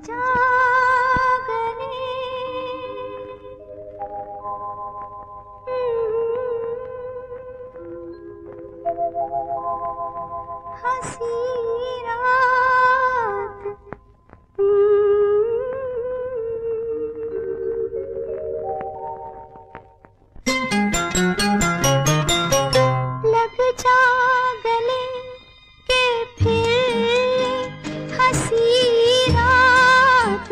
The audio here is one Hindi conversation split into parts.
हसी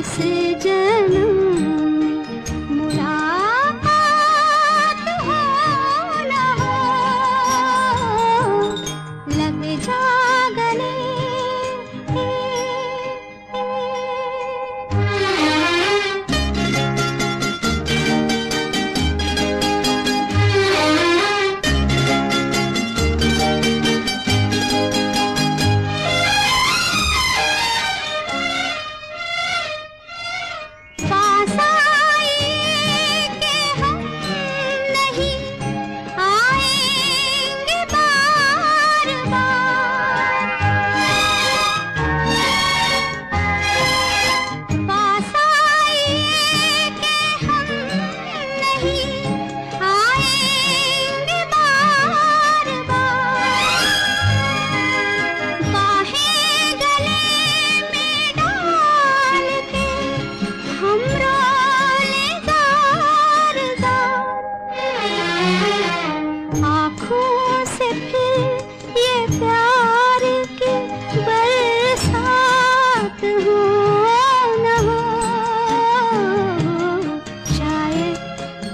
इस जन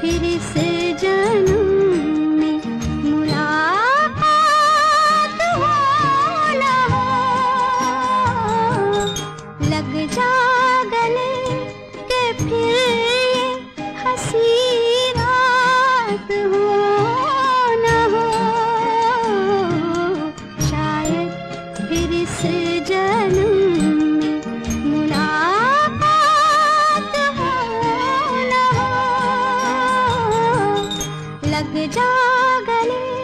फिर से अग्नि जागले।